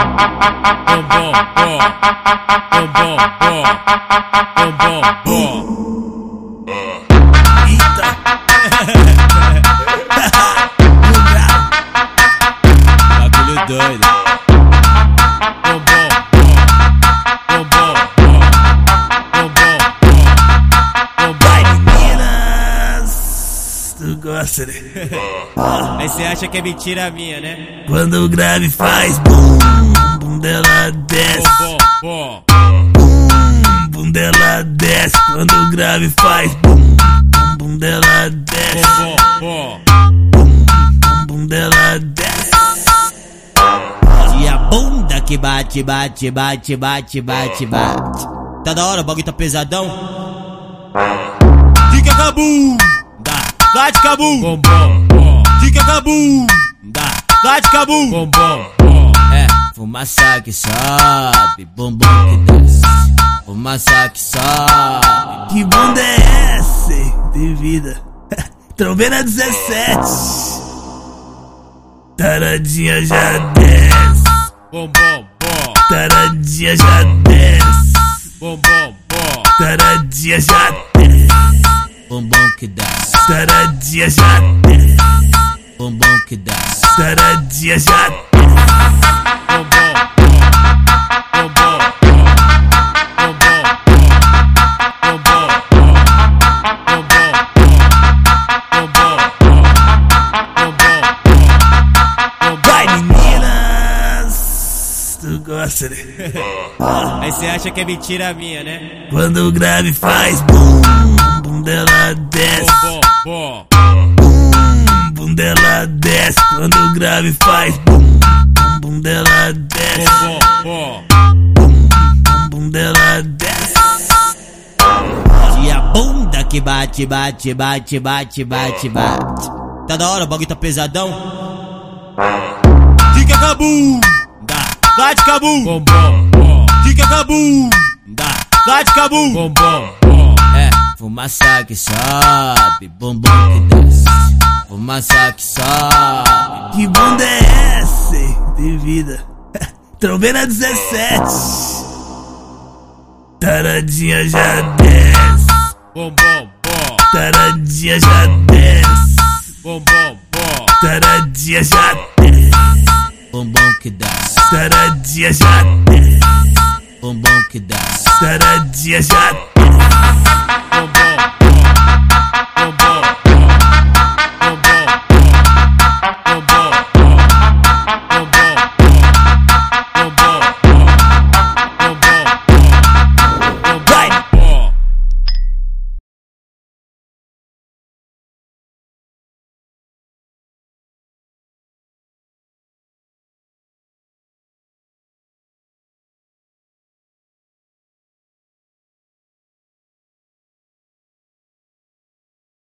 Bombom, bom. Bombom, bom. Bombom, bom. Gosta, né? Aí você acha que é mentira minha, né? Quando o grave faz bum, bum dela desce. Bombom, bom. Bum, bum dela desce. Quando o grave faz bum, bum, bum dela desce. Bom. Bum, bum dela desce. E a bunda que bate, bate, bate, bate, bate, bate. Tá da hora, o bagulho tá pesadão. Fica dá, dá de cabum, Bombom, bom. fica cabum, dá, dá de cabum. Bombom, bom. É, fumaça que sobe, bumbum que desce. Fumaça que sobe. Que bunda é essa? hein? De vida. Trombeira 17. Taradinha já desce. Bombom, bom. Taradinha já desce. Bombom, bom. Taradinha já desce. Bumbum que desce, Taradinha já desce. bumbum que desce. Taradinha já. Bombom, bom. Bombom, bom. Bombom, bom. Bombom, bom. Bombom, bom. Bombom, bom. Bom. Vai, meninas! Tu gosta, né? Aí você acha que é mentira minha, né? Quando o grave faz bum, bum dela desce. Bom. Bum, bum dela desce. Quando o grave faz bum, bum, bum dela desce. Bom. Bum, bum dela desce. E a bunda que bate, bate, bate, bate, bate, bate. Tá da hora, o bagulho tá pesadão. Fica cabum, dá, dá de cabum, Bombom, bom. fica cabum, dá, dá de cabum. Bombom, bom. Fumaça que sobe, bumbum que desce. Fumaça que sobe. Que bunda é essa? hein? De vida. Trombeira 17. Taradinha já desce. Bombom, bom. Taradinha já desce. Bombom, bom. Taradinha já desce. Bumbum que desce, Taradinha já desce. bumbum que desce. Taradinha já desce.